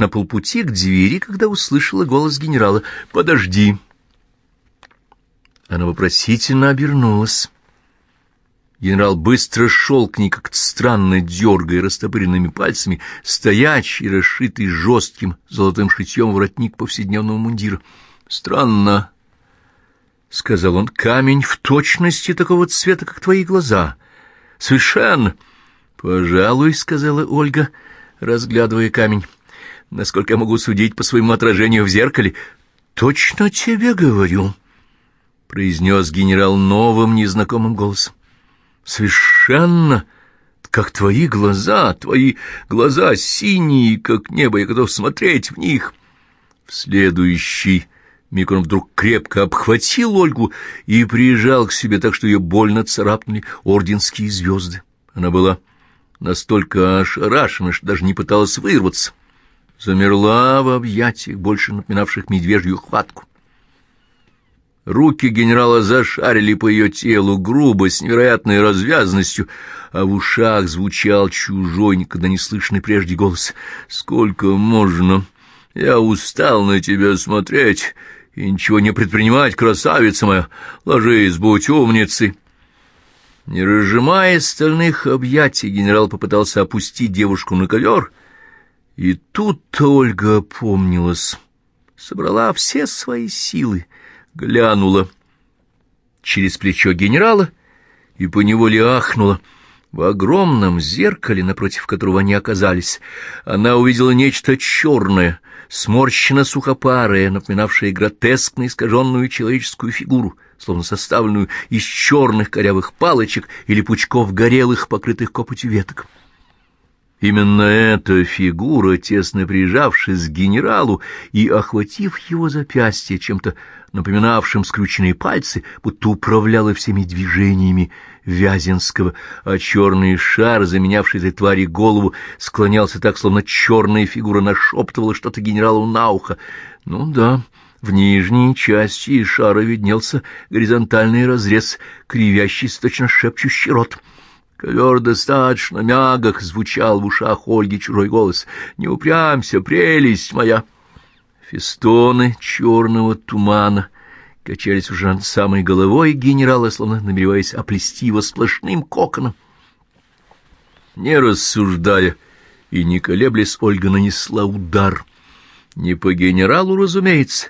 на полпути к двери, когда услышала голос генерала «Подожди». Она вопросительно обернулась. Генерал быстро шел к ней, как-то странно дергая растопыренными пальцами, стоячий, расшитый жестким золотым шитьем воротник повседневного мундира. «Странно», — сказал он, — «камень в точности такого цвета, как твои глаза. Совершенно». «Пожалуй», — сказала Ольга, разглядывая камень, — «насколько я могу судить по своему отражению в зеркале». «Точно тебе говорю», — произнес генерал новым незнакомым голосом. Совершенно, как твои глаза, твои глаза синие, как небо, я готов смотреть в них. В следующий миг он вдруг крепко обхватил Ольгу и прижал к себе так, что ее больно царапнули орденские звезды. Она была настолько ошарашена, что даже не пыталась вырваться. Замерла в объятиях, больше напоминавших медвежью хватку. Руки генерала зашарили по ее телу грубо, с невероятной развязностью, а в ушах звучал чужой, никогда не слышный прежде голос. «Сколько можно? Я устал на тебя смотреть и ничего не предпринимать, красавица моя! Ложись, будь умницей!» Не разжимая стальных объятий, генерал попытался опустить девушку на ковер, и тут Ольга опомнилась, собрала все свои силы — глянула через плечо генерала и поневоле ахнула. В огромном зеркале, напротив которого они оказались, она увидела нечто черное, сморщенно-сухопарое, напоминавшее гротескно искаженную человеческую фигуру, словно составленную из черных корявых палочек или пучков горелых, покрытых копотью веток. Именно эта фигура, тесно прижавшись к генералу и охватив его запястье чем-то напоминавшим скрюченные пальцы, будто управляла всеми движениями Вяземского, а черный шар, заменявший этой твари голову, склонялся так, словно черная фигура нашептывала что-то генералу на ухо. Ну да... В нижней части шара виднелся горизонтальный разрез, кривящийся точно шепчущий рот. Ковер достаточно мягок, звучал в ушах Ольги чужой голос. «Не упрямься, прелесть моя!» Фестоны черного тумана качались уже над самой головой генерала, словно намереваясь оплести его сплошным коконом. Не рассуждая и не колеблясь, Ольга нанесла удар. Не по генералу, разумеется,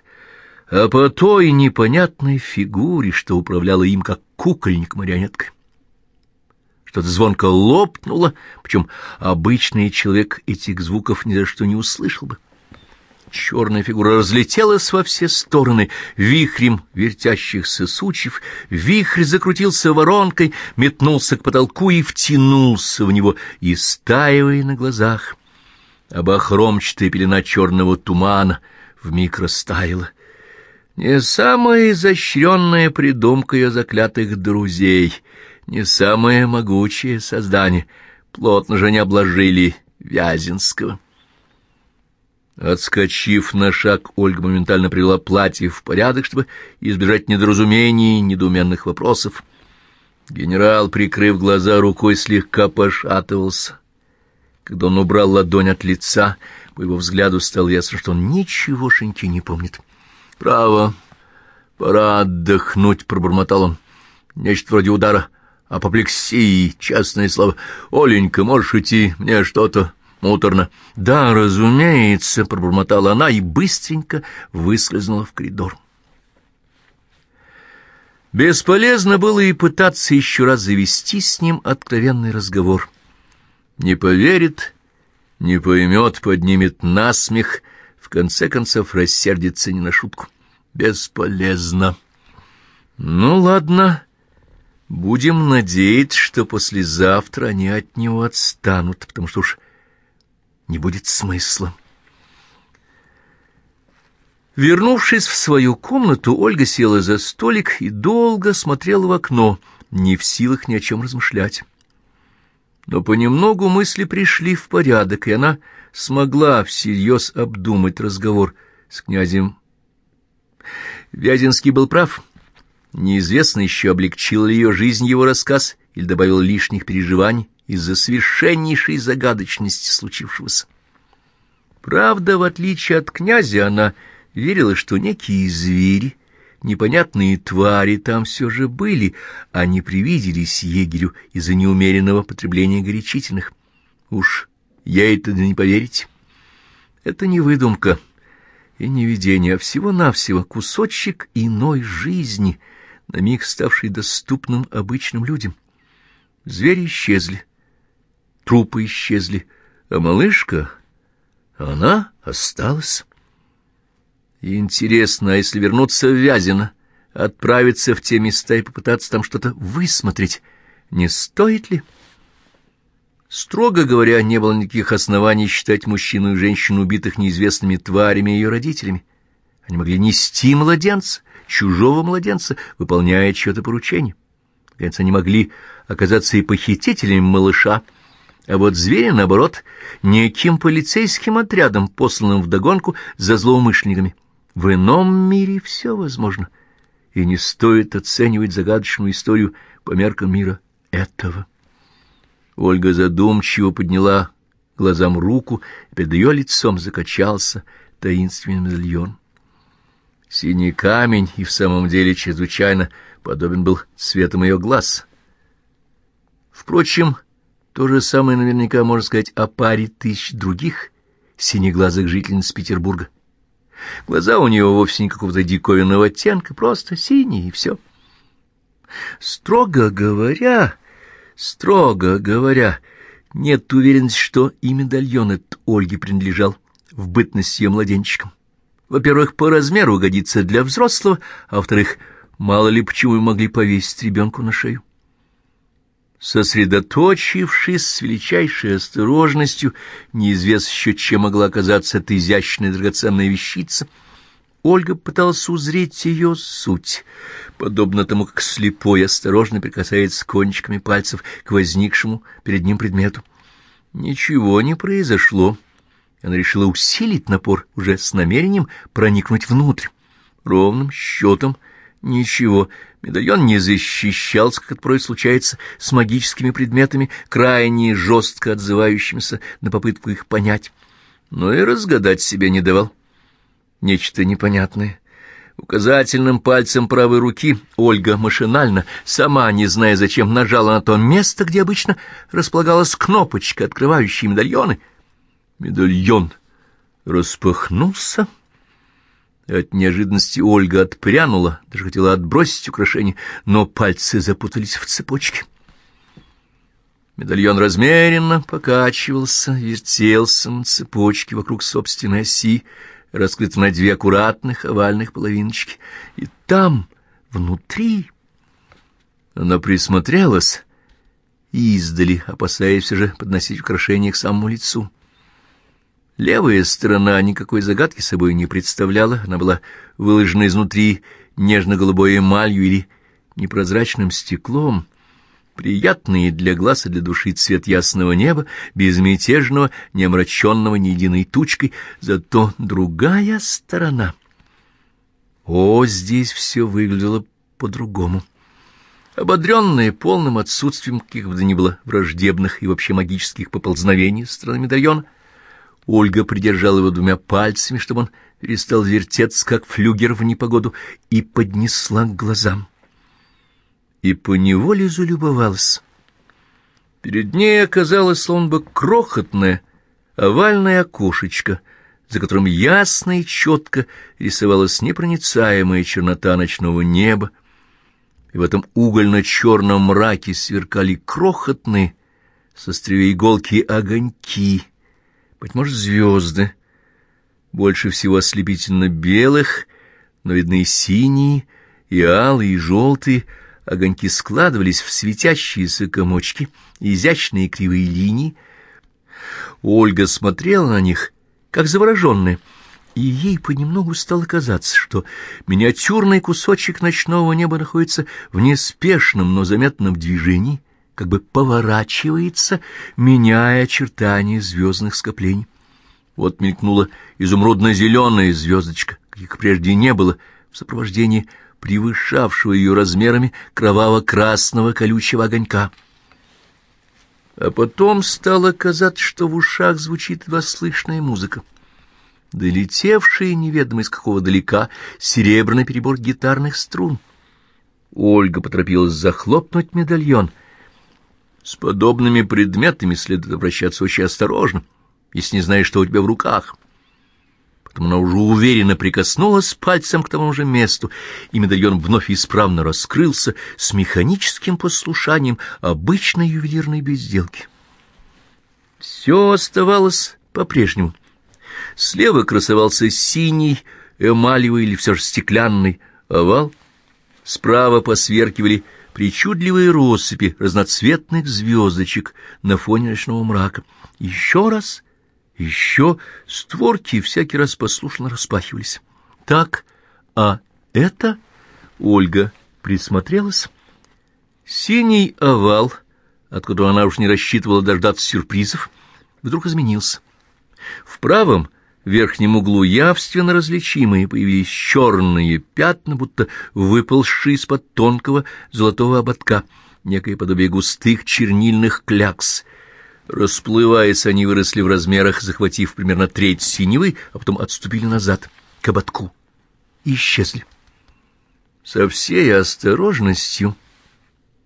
а по той непонятной фигуре, что управляла им как кукольник-марионеткой. Что-то звонко лопнуло, причем обычный человек этих звуков ни за что не услышал бы. Черная фигура разлетелась во все стороны, вихрем вертящихся сучьев, вихрь закрутился воронкой, метнулся к потолку и втянулся в него, истаивая на глазах. Обохромчатая пелена черного тумана вмиг растаяла. Не самая изощренная придумка ее заклятых друзей — не самое могучее создание. Плотно же не обложили Вязинского. Отскочив на шаг, Ольга моментально привела платье в порядок, чтобы избежать недоразумений и недоуменных вопросов. Генерал, прикрыв глаза рукой, слегка пошатывался. Когда он убрал ладонь от лица, по его взгляду стало ясно, что он ничегошеньки не помнит. «Право, пора отдохнуть», — пробормотал он. «Нечто вроде удара апоплексии, честное слово. Оленька, можешь идти, мне что-то муторно. Да, разумеется, пробормотала она и быстренько выскользнула в коридор. Бесполезно было и пытаться еще раз завести с ним откровенный разговор. Не поверит, не поймет, поднимет насмех, в конце концов рассердится не на шутку. Бесполезно. Ну, ладно, Будем надеяться, что послезавтра они от него отстанут, потому что уж не будет смысла. Вернувшись в свою комнату, Ольга села за столик и долго смотрела в окно, не в силах ни о чем размышлять. Но понемногу мысли пришли в порядок, и она смогла всерьез обдумать разговор с князем. Вязинский был прав — Неизвестно еще, облегчил ли ее жизнь его рассказ или добавил лишних переживаний из-за совершеннейшей загадочности случившегося. Правда, в отличие от князя, она верила, что некие звери, непонятные твари там все же были, а не привиделись егерю из-за неумеренного потребления горячительных. Уж я это не поверить. Это не выдумка и не видение, а всего-навсего кусочек иной жизни, на миг ставший доступным обычным людям. Звери исчезли, трупы исчезли, а малышка, она осталась. Интересно, а если вернуться в Вязино, отправиться в те места и попытаться там что-то высмотреть, не стоит ли? Строго говоря, не было никаких оснований считать мужчину и женщину убитых неизвестными тварями и ее родителями. Они могли нести младенца, чужого младенца, выполняя чье-то поручение. Наконец, они могли оказаться и похитителями малыша, а вот звери, наоборот, неким полицейским отрядом, посланным вдогонку за злоумышленниками. В ином мире все возможно, и не стоит оценивать загадочную историю по меркам мира этого. Ольга задумчиво подняла глазам руку, и перед ее лицом закачался таинственный медальон. Синий камень и в самом деле чрезвычайно подобен был цветом ее глаз. Впрочем, то же самое наверняка можно сказать о паре тысяч других синеглазых жительниц Петербурга. Глаза у нее вовсе не какого-то диковинного оттенка, просто синие, и все. Строго говоря, Строго говоря, нет уверенности, что и медальон этот Ольге принадлежал в бытность ее младенчиком. Во-первых, по размеру годится для взрослого, а во-вторых, мало ли почему могли повесить ребенку на шею. Сосредоточившись с величайшей осторожностью, неизвестно еще, чем могла оказаться эта изящная драгоценная вещица — Ольга пыталась узреть ее суть, подобно тому, как слепой осторожно прикасается кончиками пальцев к возникшему перед ним предмету. Ничего не произошло. Она решила усилить напор уже с намерением проникнуть внутрь. Ровным счетом ничего. Медальон не защищался, как порой случается с магическими предметами, крайне жестко отзывающимися на попытку их понять. Но и разгадать себе не давал нечто непонятное. Указательным пальцем правой руки Ольга машинально, сама не зная зачем, нажала на то место, где обычно располагалась кнопочка, открывающая медальоны. Медальон распахнулся. От неожиданности Ольга отпрянула, даже хотела отбросить украшение, но пальцы запутались в цепочке. Медальон размеренно покачивался, вертелся на цепочке вокруг собственной оси, раскрыт на две аккуратных овальных половиночки. И там, внутри... Она присмотрелась издали, опасаясь же подносить украшение к самому лицу. Левая сторона никакой загадки собой не представляла, она была выложена изнутри нежно-голубой эмалью или непрозрачным стеклом — приятный для глаз и для души цвет ясного неба, безмятежного, не омраченного ни единой тучкой, зато другая сторона. О, здесь все выглядело по-другому. Ободренная полным отсутствием каких бы то ни было враждебных и вообще магических поползновений со стороны медальона, Ольга придержала его двумя пальцами, чтобы он перестал вертеться, как флюгер в непогоду, и поднесла к глазам. И поневоле залюбовалась. Перед ней оказалось словно бы крохотное овальное окошечко, за которым ясно и четко рисовалась непроницаемая чернота ночного неба, и в этом угольно-черном мраке сверкали крохотные со иголки огоньки, быть может, звезды, больше всего ослепительно белых, но видны и синие, и алые, и желтые, огоньки складывались в светящиеся комочки, изящные кривые линии. Ольга смотрела на них, как завороженная, и ей понемногу стало казаться, что миниатюрный кусочек ночного неба находится в неспешном, но заметном движении, как бы поворачивается, меняя очертания звездных скоплений. Вот мелькнула изумрудно-зеленая звездочка, каких прежде не было, в сопровождении превышавшего ее размерами кроваво-красного колючего огонька. А потом стало казаться, что в ушах звучит едва слышная музыка. долетевший неведомо из какого далека серебряный перебор гитарных струн. Ольга поторопилась захлопнуть медальон. С подобными предметами следует обращаться очень осторожно, если не знаешь, что у тебя в руках. Потом она уже уверенно прикоснулась пальцем к тому же месту, и медальон вновь исправно раскрылся с механическим послушанием обычной ювелирной безделки. Все оставалось по-прежнему. Слева красовался синий, эмалевый или все же стеклянный овал, справа посверкивали причудливые россыпи разноцветных звездочек на фоне ночного мрака. Еще раз — еще створки всякий раз послушно распахивались. Так, а это... Ольга присмотрелась. Синий овал, откуда она уж не рассчитывала дождаться сюрпризов, вдруг изменился. В правом верхнем углу явственно различимые появились черные пятна, будто выползшие из-под тонкого золотого ободка, некое подобие густых чернильных клякс — Расплываясь, они выросли в размерах, захватив примерно треть синевы, а потом отступили назад, к ободку, и исчезли. Со всей осторожностью,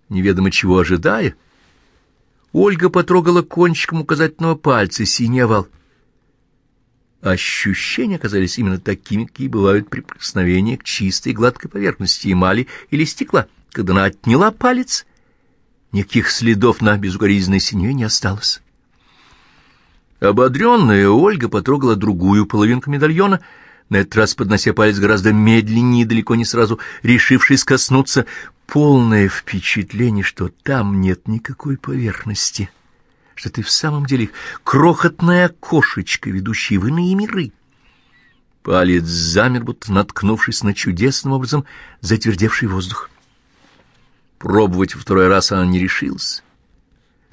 неведомо чего ожидая, Ольга потрогала кончиком указательного пальца синий овал. Ощущения оказались именно такими, какие бывают при прикосновении к чистой гладкой поверхности эмали или стекла. Когда она отняла палец — Никаких следов на безукоризненной синеве не осталось. Ободренная Ольга потрогала другую половинку медальона, на этот раз поднося палец гораздо медленнее и далеко не сразу, решившись коснуться, полное впечатление, что там нет никакой поверхности, что ты в самом деле крохотная окошечко, ведущая в иные миры. Палец замер, будто наткнувшись на чудесным образом затвердевший воздух. Пробовать второй раз она не решилась.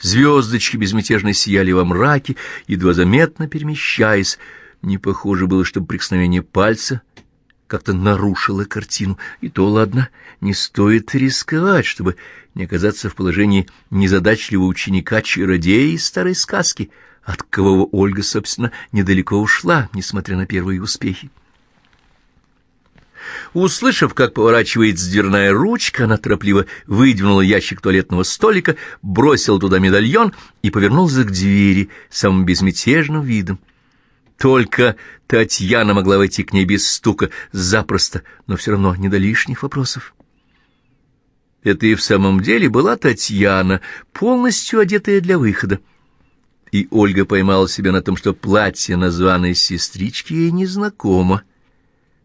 Звездочки безмятежно сияли во мраке, едва заметно перемещаясь. Не похоже было, чтобы прикосновение пальца как-то нарушило картину. И то ладно, не стоит рисковать, чтобы не оказаться в положении незадачливого ученика-чародея из старой сказки, от кого Ольга, собственно, недалеко ушла, несмотря на первые успехи. Услышав, как поворачивается дверная ручка, она торопливо выдвинула ящик туалетного столика, бросила туда медальон и повернулся к двери самым безмятежным видом. Только Татьяна могла войти к ней без стука, запросто, но все равно не до лишних вопросов. Это и в самом деле была Татьяна, полностью одетая для выхода. И Ольга поймала себя на том, что платье названной сестрички ей незнакомо.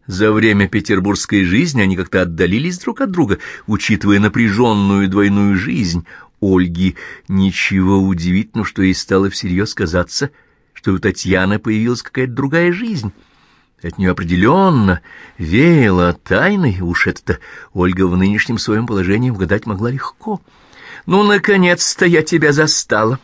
За время петербургской жизни они как-то отдалились друг от друга, учитывая напряженную двойную жизнь Ольги. Ничего удивительного, что ей стало всерьез казаться, что у Татьяны появилась какая-то другая жизнь. От нее определенно веяло тайной, уж это Ольга в нынешнем своем положении угадать могла легко. «Ну, наконец-то я тебя застала!»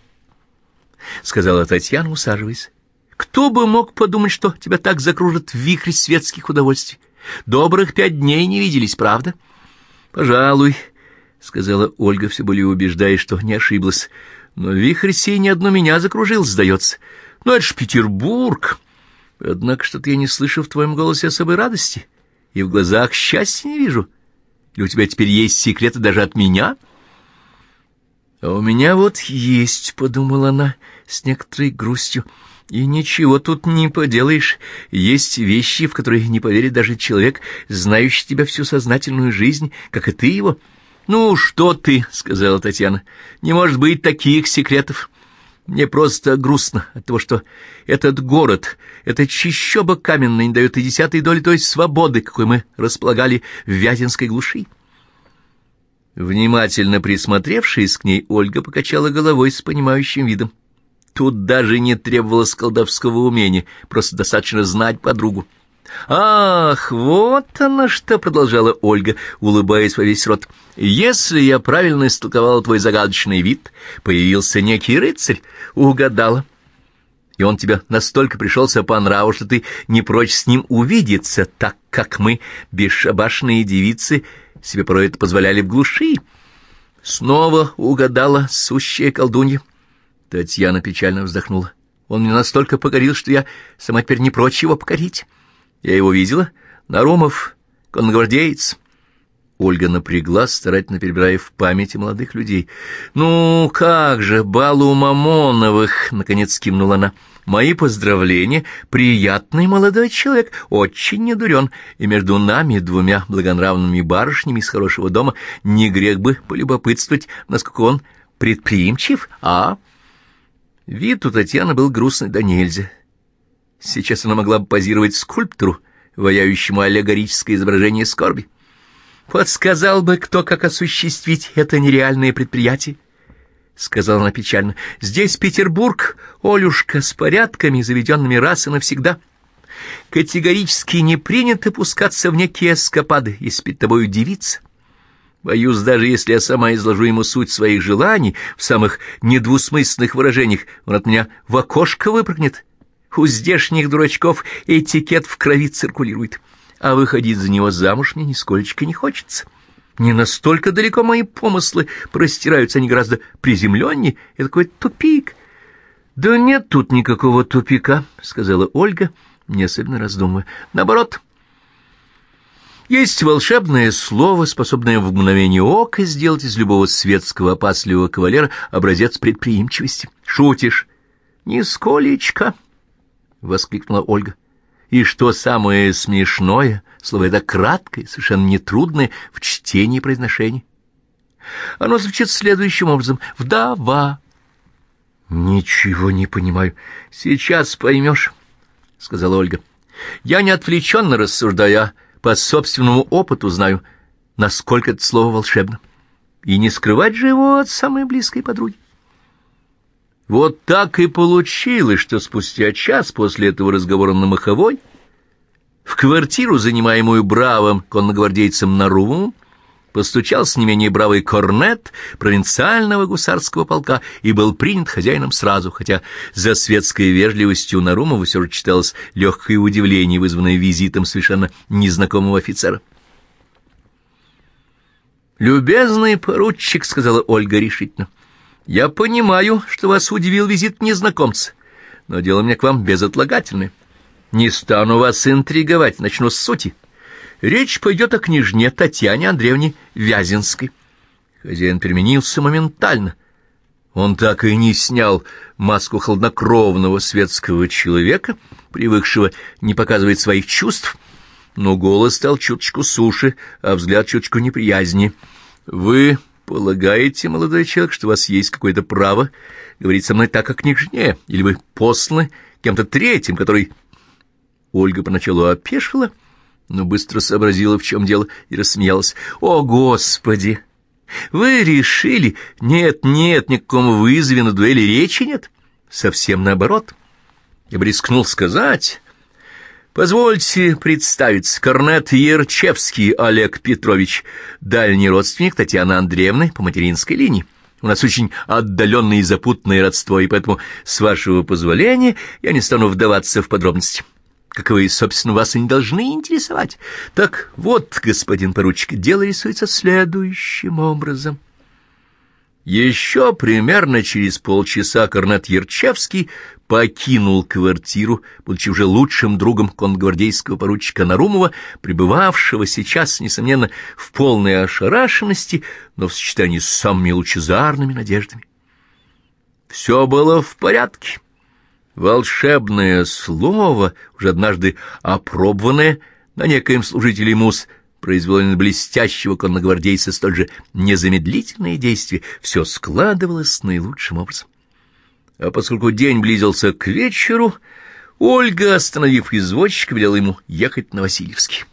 — сказала Татьяна, усаживаясь. Кто бы мог подумать, что тебя так закружит вихрь светских удовольствий? Добрых пять дней не виделись, правда? — Пожалуй, — сказала Ольга, все более убеждаясь, что не ошиблась. Но вихрь сей не одно меня закружил, сдается. Ну, это ж Петербург. Однако что-то я не слышу в твоем голосе особой радости, и в глазах счастья не вижу. Или у тебя теперь есть секреты даже от меня? — А у меня вот есть, — подумала она с некоторой грустью, — и ничего тут не поделаешь. Есть вещи, в которые не поверит даже человек, знающий тебя всю сознательную жизнь, как и ты его. «Ну, что ты?» — сказала Татьяна. «Не может быть таких секретов. Мне просто грустно от того, что этот город, эта чищоба каменная не дает и десятой доли той свободы, какой мы располагали в Вяземской глуши». Внимательно присмотревшись к ней, Ольга покачала головой с понимающим видом. Тут даже не требовалось колдовского умения, просто достаточно знать подругу. «Ах, вот она что!» — продолжала Ольга, улыбаясь во весь рот. «Если я правильно истолковала твой загадочный вид, появился некий рыцарь, угадала. И он тебе настолько пришелся по нраву, что ты не прочь с ним увидеться, так как мы, бесшабашные девицы, себе порой это позволяли в глуши. Снова угадала сущая колдунья. Татьяна печально вздохнула. Он меня настолько покорил, что я сама теперь не прочь его покорить. Я его видела. Нарумов, конногвардеец. Ольга напряглась, старательно перебирая в памяти молодых людей. «Ну, как же, балу Мамоновых!» — наконец кивнула она. «Мои поздравления. Приятный молодой человек, очень недурен. И между нами, двумя благонравными барышнями из хорошего дома, не грех бы полюбопытствовать, насколько он предприимчив, а...» Вид у Татьяны был грустный да нельзя. Сейчас она могла бы позировать скульптору, ваяющему аллегорическое изображение скорби. «Подсказал бы кто, как осуществить это нереальное предприятие», — сказала она печально. «Здесь Петербург, Олюшка, с порядками, заведенными раз и навсегда. Категорически не принято пускаться в некие эскапады, если перед тобою девица. Боюсь, даже если я сама изложу ему суть своих желаний в самых недвусмысленных выражениях, он от меня в окошко выпрыгнет. У здешних дурачков этикет в крови циркулирует, а выходить за него замуж мне нисколечко не хочется. Не настолько далеко мои помыслы простираются, они гораздо приземленнее. Это какой-то тупик. — Да нет тут никакого тупика, — сказала Ольга, не особенно раздумывая. — Наоборот, — есть волшебное слово, способное в мгновение ока сделать из любого светского опасливого кавалера образец предприимчивости. Шутишь? Нисколечко, — воскликнула Ольга. И что самое смешное, слово это краткое, совершенно нетрудное в чтении и произношении. Оно звучит следующим образом. «Вдова». «Ничего не понимаю. Сейчас поймешь», — сказала Ольга. «Я не отвлеченно рассуждаю, а по собственному опыту знаю, насколько это слово волшебно. И не скрывать же его от самой близкой подруги. Вот так и получилось, что спустя час после этого разговора на Маховой в квартиру, занимаемую бравым конногвардейцем Нарумовым, постучался не менее бравый корнет провинциального гусарского полка и был принят хозяином сразу, хотя за светской вежливостью Нарумова все же читалось легкое удивление, вызванное визитом совершенно незнакомого офицера. «Любезный поручик», — сказала Ольга решительно, — «я понимаю, что вас удивил визит незнакомца, но дело мне к вам безотлагательное. Не стану вас интриговать, начну с сути». Речь пойдет о княжне Татьяне Андреевне Вязинской. Хозяин переменился моментально. Он так и не снял маску хладнокровного светского человека, привыкшего не показывать своих чувств, но голос стал чуточку суше, а взгляд чуточку неприязни. «Вы полагаете, молодой человек, что у вас есть какое-то право говорить со мной так, как княжне, или вы посланы кем-то третьим, который...» Ольга поначалу опешила, — но быстро сообразила, в чем дело, и рассмеялась. «О, Господи! Вы решили? Нет, нет, никакому вызове на дуэли речи нет. Совсем наоборот. Я бы рискнул сказать...» Позвольте представиться, корнет Ерчевский Олег Петрович, дальний родственник Татьяны Андреевны по материнской линии. У нас очень отдаленное и запутанное родство, и поэтому, с вашего позволения, я не стану вдаваться в подробности каковые, собственно, вас и не должны интересовать. Так вот, господин поручик, дело рисуется следующим образом. Еще примерно через полчаса Корнет Ярчевский покинул квартиру, будучи уже лучшим другом конгвардейского поручика Нарумова, пребывавшего сейчас, несомненно, в полной ошарашенности, но в сочетании с самыми лучезарными надеждами. Все было в порядке. Волшебное слово, уже однажды опробованное на некоем служителе мус, произвело на блестящего конногвардейца столь же незамедлительные действия, все складывалось наилучшим образом. А поскольку день близился к вечеру, Ольга, остановив извозчика, велела ему ехать на Васильевский.